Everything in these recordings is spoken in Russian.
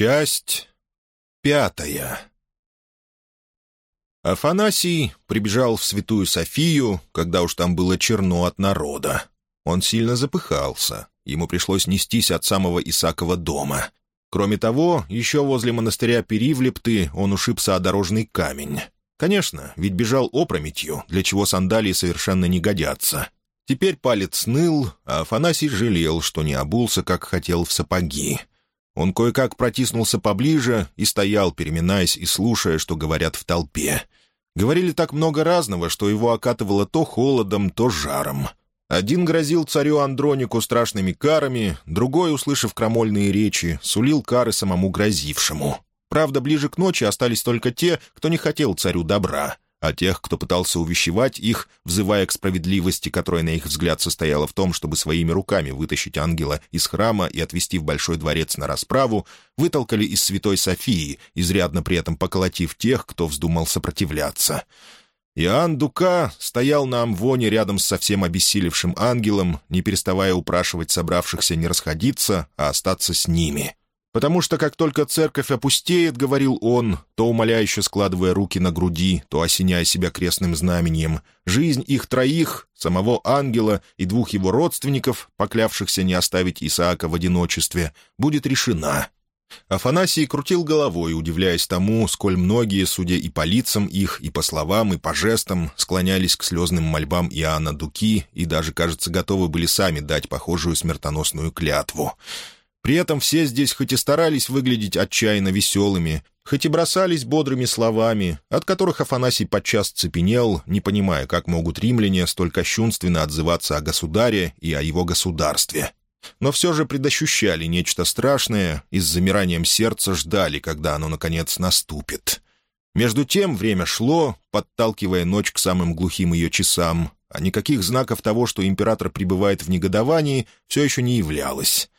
Часть пятая Афанасий прибежал в Святую Софию, когда уж там было черно от народа. Он сильно запыхался. Ему пришлось нестись от самого Исакова дома. Кроме того, еще возле монастыря Перивлепты он ушибся о дорожный камень. Конечно, ведь бежал опрометью, для чего сандалии совершенно не годятся. Теперь палец ныл, а Афанасий жалел, что не обулся, как хотел, в сапоги. Он кое-как протиснулся поближе и стоял, переминаясь и слушая, что говорят в толпе. Говорили так много разного, что его окатывало то холодом, то жаром. Один грозил царю Андронику страшными карами, другой, услышав крамольные речи, сулил кары самому грозившему. Правда, ближе к ночи остались только те, кто не хотел царю добра, а тех, кто пытался увещевать их, взывая к справедливости, которая, на их взгляд, состояла в том, чтобы своими руками вытащить ангела из храма и отвести в большой дворец на расправу, вытолкали из Святой Софии, изрядно при этом поколотив тех, кто вздумал сопротивляться. Иоанн Дука стоял на амвоне рядом с совсем обессилевшим ангелом, не переставая упрашивать собравшихся не расходиться, а остаться с ними. Потому что как только церковь опустеет, — говорил он, то умоляюще складывая руки на груди, то осеняя себя крестным знаменем, жизнь их троих, самого ангела и двух его родственников, поклявшихся не оставить Исаака в одиночестве, будет решена. Афанасий крутил головой, удивляясь тому, сколь многие, судя и по лицам их, и по словам, и по жестам, склонялись к слезным мольбам Иоанна Дуки и даже, кажется, готовы были сами дать похожую смертоносную клятву. При этом все здесь хоть и старались выглядеть отчаянно веселыми, хоть и бросались бодрыми словами, от которых Афанасий подчас цепенел, не понимая, как могут римляне столь кощунственно отзываться о государе и о его государстве но все же предощущали нечто страшное и с замиранием сердца ждали, когда оно, наконец, наступит. Между тем время шло, подталкивая ночь к самым глухим ее часам, а никаких знаков того, что император пребывает в негодовании, все еще не являлось.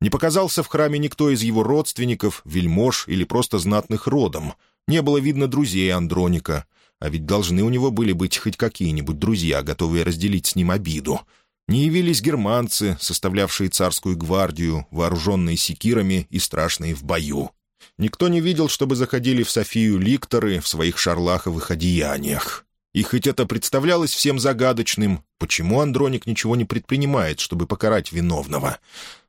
Не показался в храме никто из его родственников, вельмож или просто знатных родом. Не было видно друзей Андроника, а ведь должны у него были быть хоть какие-нибудь друзья, готовые разделить с ним обиду — не явились германцы, составлявшие царскую гвардию, вооруженные секирами и страшные в бою. Никто не видел, чтобы заходили в Софию ликторы в своих шарлаховых одеяниях. И хоть это представлялось всем загадочным, почему Андроник ничего не предпринимает, чтобы покарать виновного?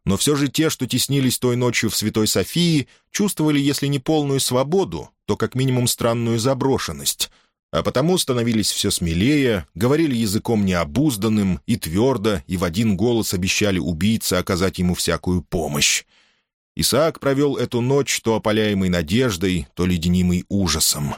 Но все же те, что теснились той ночью в Святой Софии, чувствовали, если не полную свободу, то как минимум странную заброшенность — а потому становились все смелее, говорили языком необузданным и твердо, и в один голос обещали убийце оказать ему всякую помощь. Исаак провел эту ночь то опаляемой надеждой, то леденимой ужасом.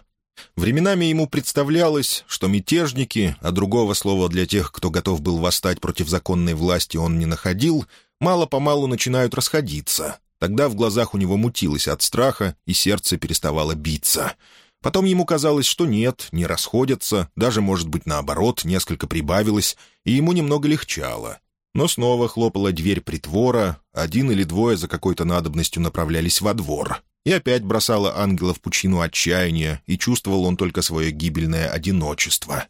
Временами ему представлялось, что мятежники, а другого слова для тех, кто готов был восстать против законной власти, он не находил, мало-помалу начинают расходиться. Тогда в глазах у него мутилось от страха, и сердце переставало биться — Потом ему казалось, что нет, не расходятся, даже, может быть, наоборот, несколько прибавилось, и ему немного легчало. Но снова хлопала дверь притвора, один или двое за какой-то надобностью направлялись во двор. И опять бросала ангела в пучину отчаяния, и чувствовал он только свое гибельное одиночество.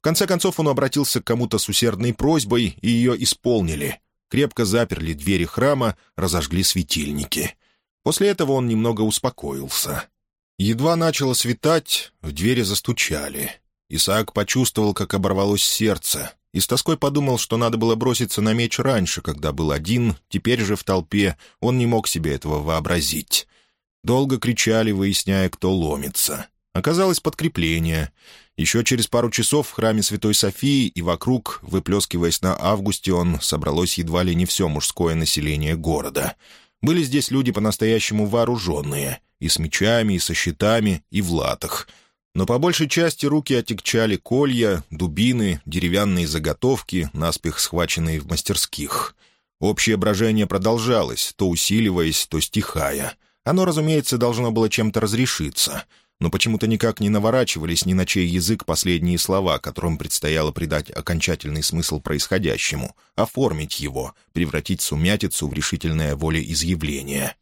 В конце концов он обратился к кому-то с усердной просьбой, и ее исполнили. Крепко заперли двери храма, разожгли светильники. После этого он немного успокоился. Едва начало светать, в двери застучали. Исаак почувствовал, как оборвалось сердце, и с тоской подумал, что надо было броситься на меч раньше, когда был один, теперь же в толпе он не мог себе этого вообразить. Долго кричали, выясняя, кто ломится. Оказалось подкрепление. Еще через пару часов в храме Святой Софии и вокруг, выплескиваясь на Августион, собралось едва ли не все мужское население города. Были здесь люди по-настоящему вооруженные — и с мечами, и со щитами, и в латах. Но по большей части руки отягчали колья, дубины, деревянные заготовки, наспех схваченные в мастерских. Общее брожение продолжалось, то усиливаясь, то стихая. Оно, разумеется, должно было чем-то разрешиться — но почему-то никак не наворачивались ни на чей язык последние слова, которым предстояло придать окончательный смысл происходящему, оформить его, превратить сумятицу в решительное волеизъявление.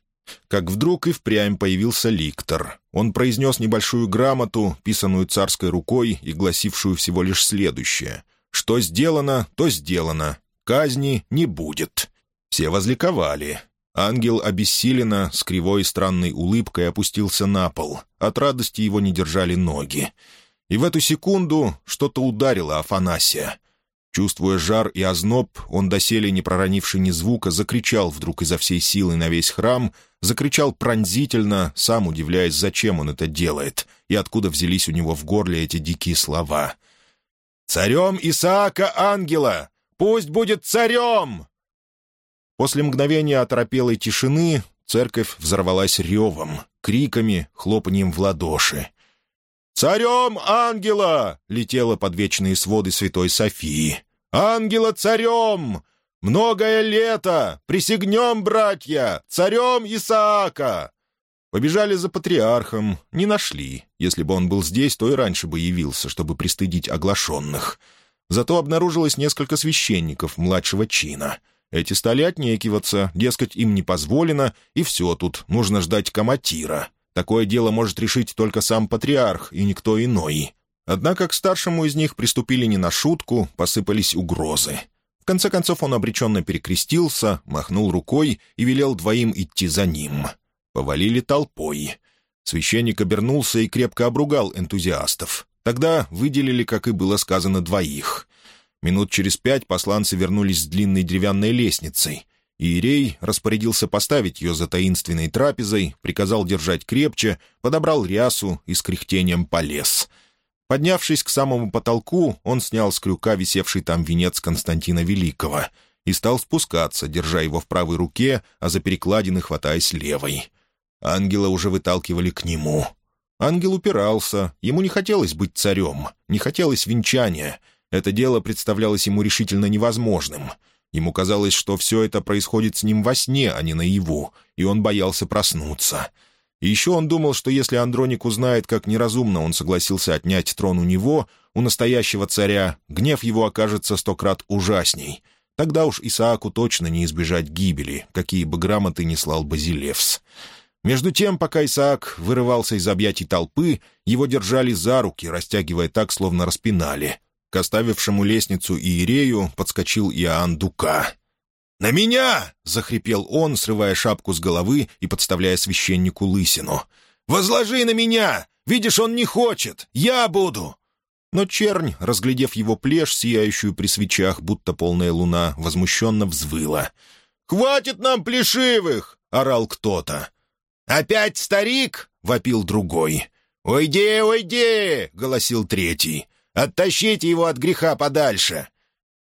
Как вдруг и впрямь появился ликтор. Он произнес небольшую грамоту, писанную царской рукой и гласившую всего лишь следующее. «Что сделано, то сделано. Казни не будет». Все возликовали. Ангел обессиленно, с кривой странной улыбкой опустился на пол. От радости его не держали ноги. И в эту секунду что-то ударило Афанасия. Чувствуя жар и озноб, он, доселе не проронивший ни звука, закричал вдруг изо всей силы на весь храм, закричал пронзительно, сам удивляясь, зачем он это делает, и откуда взялись у него в горле эти дикие слова. «Царем Исаака Ангела! Пусть будет царем!» После мгновения оторопелой тишины церковь взорвалась ревом, криками, хлопанием в ладоши. «Царем ангела!» — летела под вечные своды святой Софии. «Ангела царем! Многое лето! Присягнем, братья! Царем Исаака!» Побежали за патриархом, не нашли. Если бы он был здесь, то и раньше бы явился, чтобы пристыдить оглашенных. Зато обнаружилось несколько священников младшего чина — эти стали отнекиваться, дескать, им не позволено, и все тут, нужно ждать коматира. Такое дело может решить только сам патриарх и никто иной. Однако к старшему из них приступили не на шутку, посыпались угрозы. В конце концов он обреченно перекрестился, махнул рукой и велел двоим идти за ним. Повалили толпой. Священник обернулся и крепко обругал энтузиастов. Тогда выделили, как и было сказано, двоих. Минут через пять посланцы вернулись с длинной деревянной лестницей. Иерей распорядился поставить ее за таинственной трапезой, приказал держать крепче, подобрал рясу и с кряхтением полез. Поднявшись к самому потолку, он снял с крюка висевший там венец Константина Великого и стал спускаться, держа его в правой руке, а за перекладины хватаясь левой. Ангела уже выталкивали к нему. Ангел упирался, ему не хотелось быть царем, не хотелось венчания — это дело представлялось ему решительно невозможным. Ему казалось, что все это происходит с ним во сне, а не наяву, и он боялся проснуться. И еще он думал, что если Андроник узнает, как неразумно он согласился отнять трон у него, у настоящего царя, гнев его окажется сто крат ужасней. Тогда уж Исааку точно не избежать гибели, какие бы грамоты не слал Базилевс. Между тем, пока Исаак вырывался из объятий толпы, его держали за руки, растягивая так, словно распинали. К оставившему лестницу Иерею подскочил Иоанн Дука. «На меня!» — захрипел он, срывая шапку с головы и подставляя священнику лысину. «Возложи на меня! Видишь, он не хочет! Я буду!» Но чернь, разглядев его плешь, сияющую при свечах, будто полная луна, возмущенно взвыла. «Хватит нам плешивых!» — орал кто-то. «Опять старик?» — вопил другой. «Уйди, уйди!» — голосил третий. Оттащите его от греха подальше!»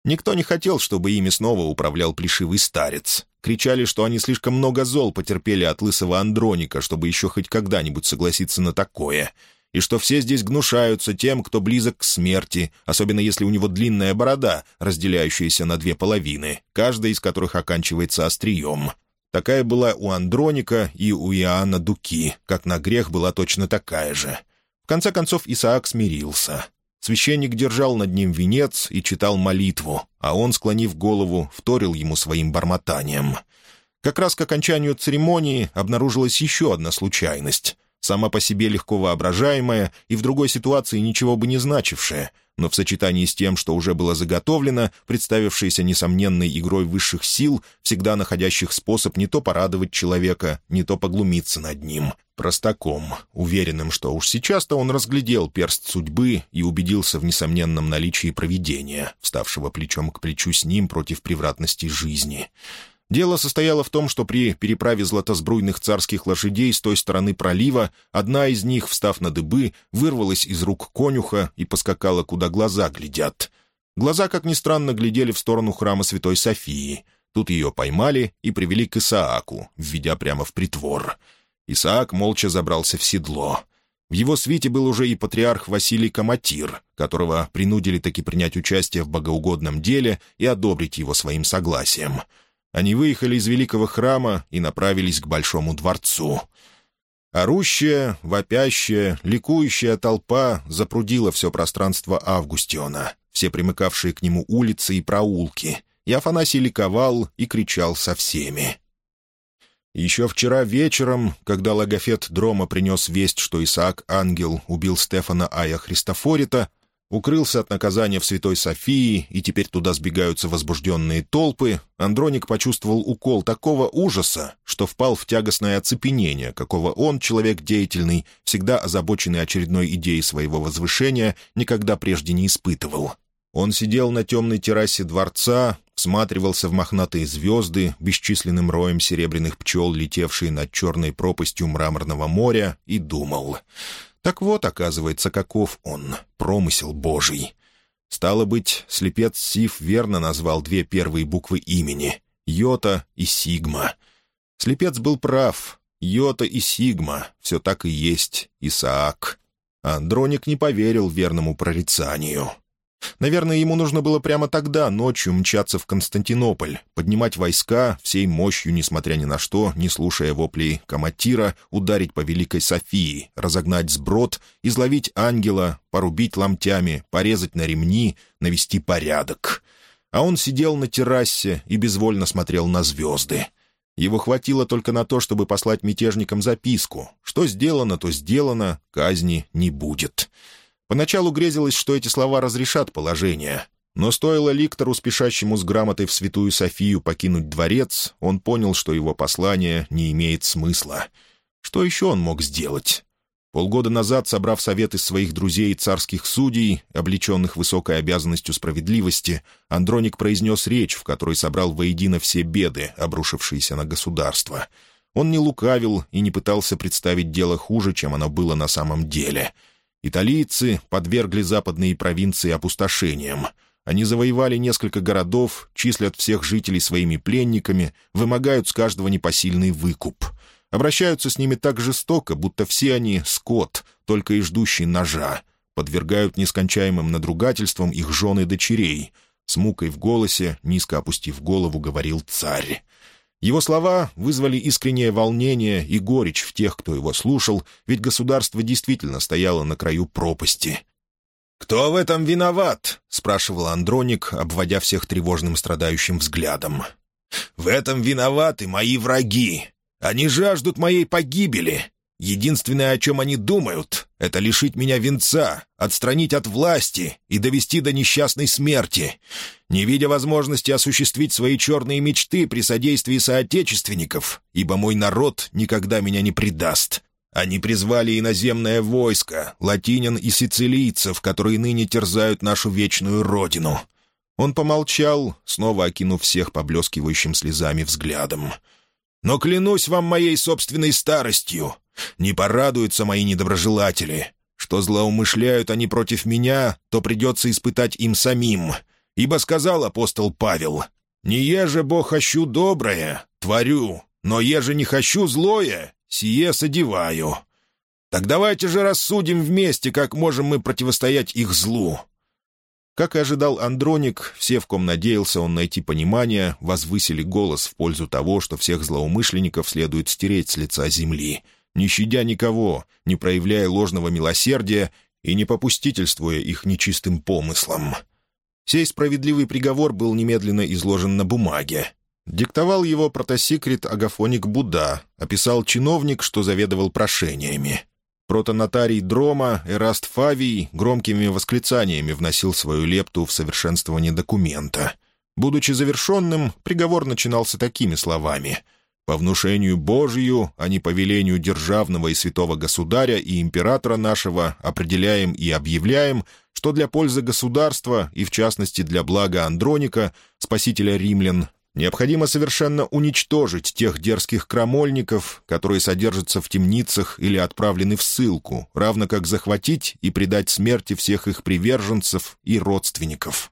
Никто не хотел, чтобы ими снова управлял плешивый старец. Кричали, что они слишком много зол потерпели от лысого Андроника, чтобы еще хоть когда-нибудь согласиться на такое, и что все здесь гнушаются тем, кто близок к смерти, особенно если у него длинная борода, разделяющаяся на две половины, каждая из которых оканчивается острием. Такая была у Андроника и у Иоанна Дуки, как на грех была точно такая же. В конце концов Исаак смирился. Священник держал над ним венец и читал молитву, а он, склонив голову, вторил ему своим бормотанием. Как раз к окончанию церемонии обнаружилась еще одна случайность, сама по себе легко воображаемая и в другой ситуации ничего бы не значившая, но в сочетании с тем, что уже было заготовлено, представившейся несомненной игрой высших сил, всегда находящих способ не то порадовать человека, не то поглумиться над ним, простаком, уверенным, что уж сейчас-то он разглядел перст судьбы и убедился в несомненном наличии провидения, вставшего плечом к плечу с ним против превратности жизни. Дело состояло в том, что при переправе златосбруйных царских лошадей с той стороны пролива одна из них, встав на дыбы, вырвалась из рук конюха и поскакала, куда глаза глядят. Глаза, как ни странно, глядели в сторону храма Святой Софии. Тут ее поймали и привели к Исааку, введя прямо в притвор. Исаак молча забрался в седло. В его свите был уже и патриарх Василий Каматир, которого принудили таки принять участие в богоугодном деле и одобрить его своим согласием — они выехали из великого храма и направились к большому дворцу. Орущая, вопящая, ликующая толпа запрудила все пространство Августиона, все примыкавшие к нему улицы и проулки, и Афанасий ликовал и кричал со всеми. Еще вчера вечером, когда логофет Дрома принес весть, что Исаак Ангел убил Стефана Ая Христофорита, укрылся от наказания в Святой Софии, и теперь туда сбегаются возбужденные толпы, Андроник почувствовал укол такого ужаса, что впал в тягостное оцепенение, какого он, человек деятельный, всегда озабоченный очередной идеей своего возвышения, никогда прежде не испытывал. Он сидел на темной террасе дворца, всматривался в мохнатые звезды, бесчисленным роем серебряных пчел, летевшие над черной пропастью мраморного моря, и думал. Так вот, оказывается, каков он, промысел Божий. Стало быть, слепец Сиф верно назвал две первые буквы имени — Йота и Сигма. Слепец был прав. Йота и Сигма — все так и есть Исаак. Андроник не поверил верному прорицанию. Наверное, ему нужно было прямо тогда, ночью, мчаться в Константинополь, поднимать войска, всей мощью, несмотря ни на что, не слушая воплей коматира, ударить по Великой Софии, разогнать сброд, изловить ангела, порубить ломтями, порезать на ремни, навести порядок. А он сидел на террасе и безвольно смотрел на звезды. Его хватило только на то, чтобы послать мятежникам записку. Что сделано, то сделано, казни не будет. Поначалу грезилось, что эти слова разрешат положение. Но стоило ликтору, спешащему с грамотой в Святую Софию, покинуть дворец, он понял, что его послание не имеет смысла. Что еще он мог сделать? Полгода назад, собрав совет из своих друзей и царских судей, облеченных высокой обязанностью справедливости, Андроник произнес речь, в которой собрал воедино все беды, обрушившиеся на государство. Он не лукавил и не пытался представить дело хуже, чем оно было на самом деле — Италийцы подвергли западные провинции опустошениям. Они завоевали несколько городов, числят всех жителей своими пленниками, вымогают с каждого непосильный выкуп. Обращаются с ними так жестоко, будто все они — скот, только и ждущий ножа. Подвергают нескончаемым надругательствам их жены и дочерей. С мукой в голосе, низко опустив голову, говорил царь. Его слова вызвали искреннее волнение и горечь в тех, кто его слушал, ведь государство действительно стояло на краю пропасти. «Кто в этом виноват?» — спрашивал Андроник, обводя всех тревожным страдающим взглядом. «В этом виноваты мои враги. Они жаждут моей погибели. Единственное, о чем они думают, — это лишить меня венца, отстранить от власти и довести до несчастной смерти. Не видя возможности осуществить свои черные мечты при содействии соотечественников, ибо мой народ никогда меня не предаст. Они призвали иноземное войско, латинян и сицилийцев, которые ныне терзают нашу вечную родину». Он помолчал, снова окинув всех поблескивающим слезами взглядом. «Но клянусь вам моей собственной старостью, не порадуются мои недоброжелатели. Что злоумышляют они против меня, то придется испытать им самим. Ибо сказал апостол Павел, «Не еже Бог хочу доброе, творю, но еже не хочу злое, сие содеваю». Так давайте же рассудим вместе, как можем мы противостоять их злу». Как и ожидал Андроник, все, в ком надеялся он найти понимание, возвысили голос в пользу того, что всех злоумышленников следует стереть с лица земли — не щадя никого, не проявляя ложного милосердия и не попустительствуя их нечистым помыслам. Сей справедливый приговор был немедленно изложен на бумаге. Диктовал его протосекрет Агафоник Будда, описал чиновник, что заведовал прошениями. Протонотарий Дрома Эраст Фавий громкими восклицаниями вносил свою лепту в совершенствование документа. Будучи завершенным, приговор начинался такими словами — по внушению Божию, а не по велению державного и святого государя и императора нашего, определяем и объявляем, что для пользы государства и, в частности, для блага Андроника, спасителя римлян, необходимо совершенно уничтожить тех дерзких крамольников, которые содержатся в темницах или отправлены в ссылку, равно как захватить и предать смерти всех их приверженцев и родственников».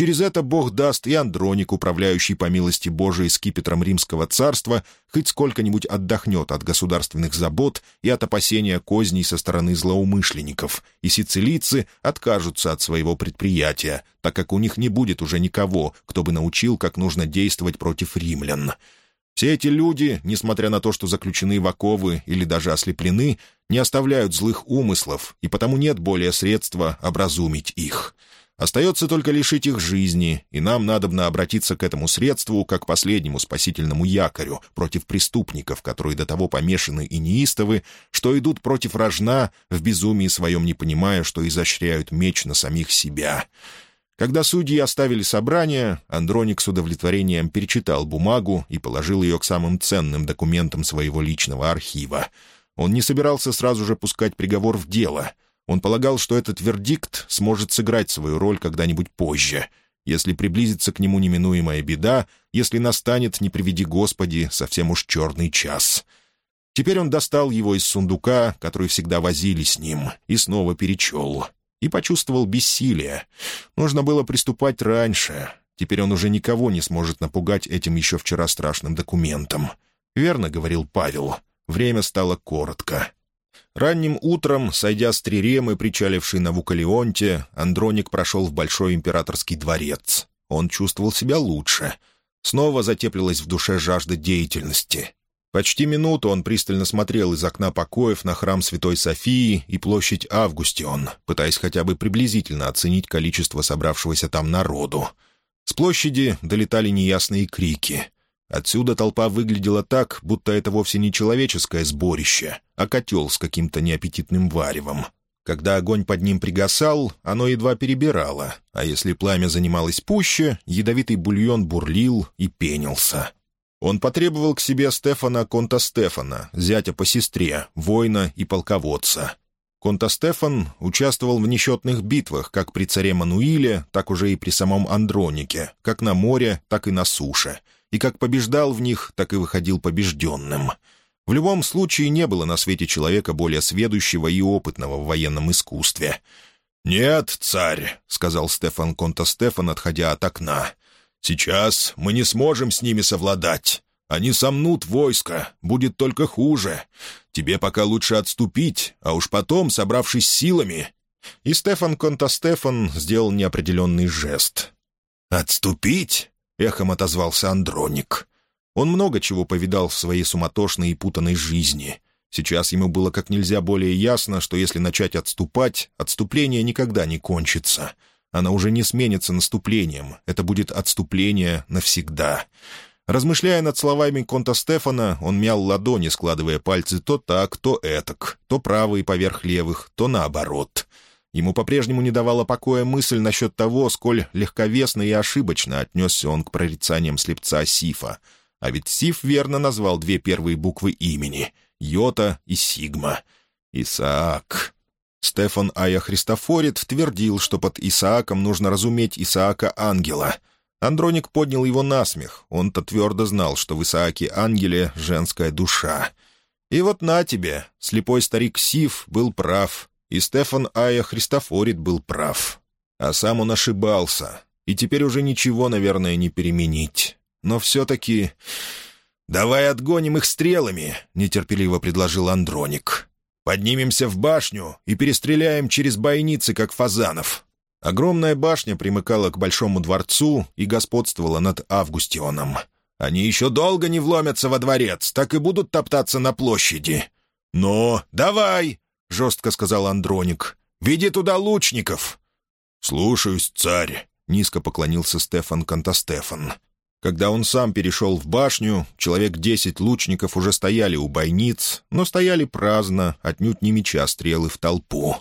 Через это Бог даст и Андроник, управляющий по милости Божией скипетром Римского царства, хоть сколько-нибудь отдохнет от государственных забот и от опасения козней со стороны злоумышленников, и сицилийцы откажутся от своего предприятия, так как у них не будет уже никого, кто бы научил, как нужно действовать против римлян. Все эти люди, несмотря на то, что заключены в оковы или даже ослеплены, не оставляют злых умыслов, и потому нет более средства образумить их». Остается только лишить их жизни, и нам надобно обратиться к этому средству как последнему спасительному якорю против преступников, которые до того помешаны и неистовы, что идут против рожна, в безумии своем не понимая, что изощряют меч на самих себя. Когда судьи оставили собрание, Андроник с удовлетворением перечитал бумагу и положил ее к самым ценным документам своего личного архива. Он не собирался сразу же пускать приговор в дело — он полагал, что этот вердикт сможет сыграть свою роль когда-нибудь позже, если приблизится к нему неминуемая беда, если настанет, не приведи Господи, совсем уж черный час. Теперь он достал его из сундука, который всегда возили с ним, и снова перечел. И почувствовал бессилие. Нужно было приступать раньше. Теперь он уже никого не сможет напугать этим еще вчера страшным документом. «Верно», — говорил Павел, — «время стало коротко». Ранним утром, сойдя с Триремы, причалившей на Вукалионте, Андроник прошел в Большой Императорский дворец. Он чувствовал себя лучше. Снова затеплилась в душе жажда деятельности. Почти минуту он пристально смотрел из окна покоев на храм Святой Софии и площадь Августион, пытаясь хотя бы приблизительно оценить количество собравшегося там народу. С площади долетали неясные крики — Отсюда толпа выглядела так, будто это вовсе не человеческое сборище, а котел с каким-то неаппетитным варевом. Когда огонь под ним пригасал, оно едва перебирало, а если пламя занималось пуще, ядовитый бульон бурлил и пенился. Он потребовал к себе Стефана Конта Стефана, зятя по сестре, воина и полководца. Конта Стефан участвовал в несчетных битвах как при царе Мануиле, так уже и при самом Андронике, как на море, так и на суше — и как побеждал в них, так и выходил побежденным. В любом случае не было на свете человека более сведущего и опытного в военном искусстве. «Нет, царь», — сказал Стефан Конта Стефан, отходя от окна. «Сейчас мы не сможем с ними совладать. Они сомнут войско, будет только хуже. Тебе пока лучше отступить, а уж потом, собравшись силами...» И Стефан Конта Стефан сделал неопределенный жест. «Отступить? Эхом отозвался Андроник. Он много чего повидал в своей суматошной и путанной жизни. Сейчас ему было как нельзя более ясно, что если начать отступать, отступление никогда не кончится. Оно уже не сменится наступлением, это будет отступление навсегда. Размышляя над словами Конта Стефана, он мял ладони, складывая пальцы то так, то этак, то правые поверх левых, то наоборот — Ему по-прежнему не давала покоя мысль насчет того, сколь легковесно и ошибочно отнесся он к прорицаниям слепца Сифа. А ведь Сиф верно назвал две первые буквы имени — Йота и Сигма. Исаак. Стефан Ая Христофорит твердил, что под Исааком нужно разуметь Исаака-ангела. Андроник поднял его на смех. Он-то твердо знал, что в Исааке-ангеле женская душа. И вот на тебе, слепой старик Сиф был прав. И Стефан Ая Христофорит был прав. А сам он ошибался. И теперь уже ничего, наверное, не переменить. Но все-таки... «Давай отгоним их стрелами», — нетерпеливо предложил Андроник. «Поднимемся в башню и перестреляем через бойницы, как фазанов». Огромная башня примыкала к Большому дворцу и господствовала над Августионом. «Они еще долго не вломятся во дворец, так и будут топтаться на площади». «Но давай!» — жестко сказал Андроник. «Веди туда лучников!» «Слушаюсь, царь!» — низко поклонился Стефан Кантастефан. Когда он сам перешел в башню, человек десять лучников уже стояли у бойниц, но стояли праздно, отнюдь не меча стрелы в толпу.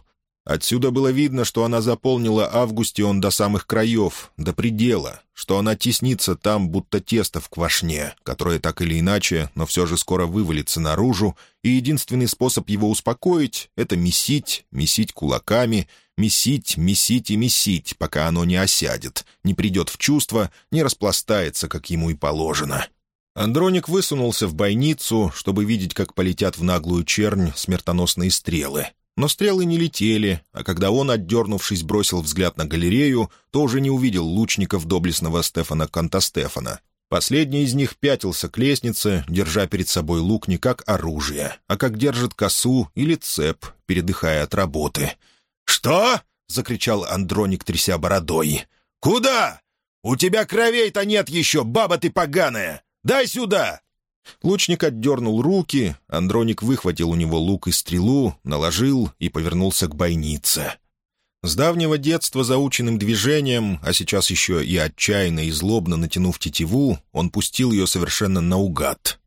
Отсюда было видно, что она заполнила Августион до самых краев, до предела, что она теснится там, будто тесто в квашне, которое так или иначе, но все же скоро вывалится наружу, и единственный способ его успокоить — это месить, месить кулаками, месить, месить и месить, пока оно не осядет, не придет в чувство, не распластается, как ему и положено. Андроник высунулся в бойницу, чтобы видеть, как полетят в наглую чернь смертоносные стрелы — но стрелы не летели, а когда он, отдернувшись, бросил взгляд на галерею, то уже не увидел лучников доблестного Стефана Кантастефана. Последний из них пятился к лестнице, держа перед собой лук не как оружие, а как держит косу или цеп, передыхая от работы. «Что?» — закричал Андроник, тряся бородой. «Куда? У тебя кровей-то нет еще, баба ты поганая! Дай сюда!» Лучник отдернул руки, Андроник выхватил у него лук и стрелу, наложил и повернулся к бойнице. С давнего детства заученным движением, а сейчас еще и отчаянно и злобно натянув тетиву, он пустил ее совершенно наугад.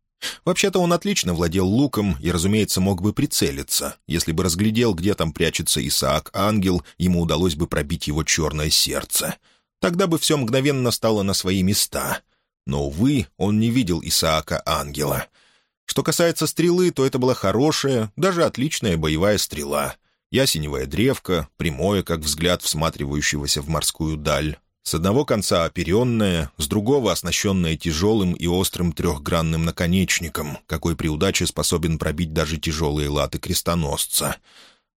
Вообще-то он отлично владел луком и, разумеется, мог бы прицелиться. Если бы разглядел, где там прячется Исаак-ангел, ему удалось бы пробить его черное сердце. Тогда бы все мгновенно стало на свои места. Но, увы, он не видел Исаака-ангела. Что касается стрелы, то это была хорошая, даже отличная боевая стрела — ясеневая древко, прямое, как взгляд всматривающегося в морскую даль, с одного конца оперенная, с другого оснащенная тяжелым и острым трехгранным наконечником, какой при удаче способен пробить даже тяжелые латы крестоносца.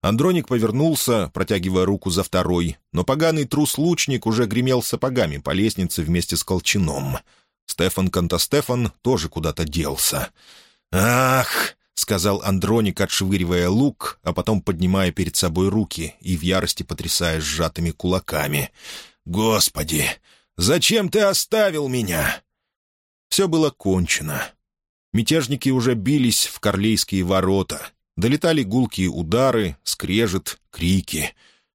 Андроник повернулся, протягивая руку за второй, но поганый трус-лучник уже гремел сапогами по лестнице вместе с колчаном. Стефан Кантастефан тоже куда-то делся. «Ах!» — сказал Андроник, отшвыривая лук, а потом поднимая перед собой руки и в ярости потрясая сжатыми кулаками. «Господи! Зачем ты оставил меня?» Все было кончено. Мятежники уже бились в Корлейские ворота. Долетали гулкие удары, скрежет, крики.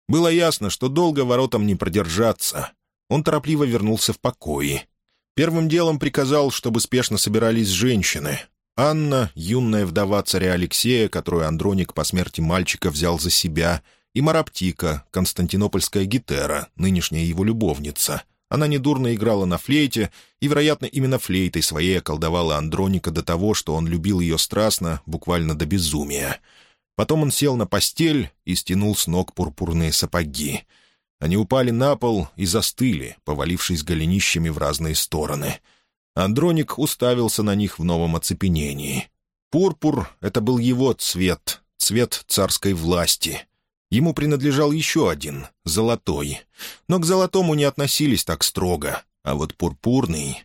Было ясно, что долго воротам не продержаться. Он торопливо вернулся в покои. Первым делом приказал, чтобы спешно собирались женщины, Анна, юная вдова царя Алексея, которую Андроник по смерти мальчика взял за себя, и Мараптика, константинопольская гитера, нынешняя его любовница. Она недурно играла на флейте, и, вероятно, именно флейтой своей околдовала Андроника до того, что он любил ее страстно, буквально до безумия. Потом он сел на постель и стянул с ног пурпурные сапоги. Они упали на пол и застыли, повалившись голенищами в разные стороны — Андроник уставился на них в новом оцепенении. Пурпур — это был его цвет, цвет царской власти. Ему принадлежал еще один, золотой. Но к золотому не относились так строго, а вот пурпурный...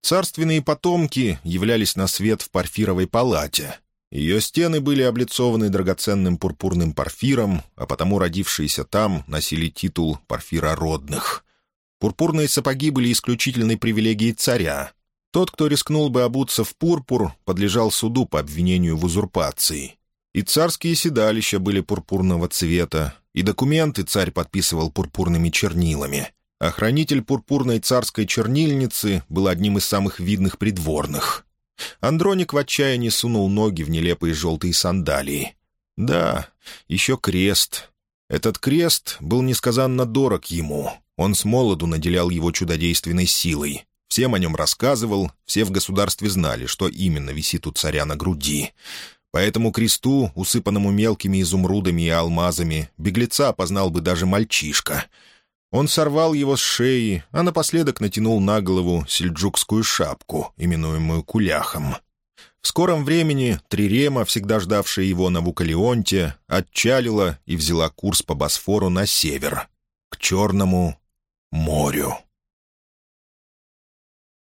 Царственные потомки являлись на свет в парфировой палате. Ее стены были облицованы драгоценным пурпурным парфиром, а потому родившиеся там носили титул парфирородных. Пурпурные сапоги были исключительной привилегией царя. Тот, кто рискнул бы обуться в пурпур, подлежал суду по обвинению в узурпации. И царские седалища были пурпурного цвета, и документы царь подписывал пурпурными чернилами. Охранитель пурпурной царской чернильницы был одним из самых видных придворных. Андроник в отчаянии сунул ноги в нелепые желтые сандалии. Да, еще крест. Этот крест был несказанно дорог ему. Он с молоду наделял его чудодейственной силой. Всем о нем рассказывал, все в государстве знали, что именно висит у царя на груди. По этому кресту, усыпанному мелкими изумрудами и алмазами, беглеца опознал бы даже мальчишка. Он сорвал его с шеи, а напоследок натянул на голову сельджукскую шапку, именуемую куляхом. В скором времени Трирема, всегда ждавшая его на Вукалионте, отчалила и взяла курс по Босфору на север, к Черному морю.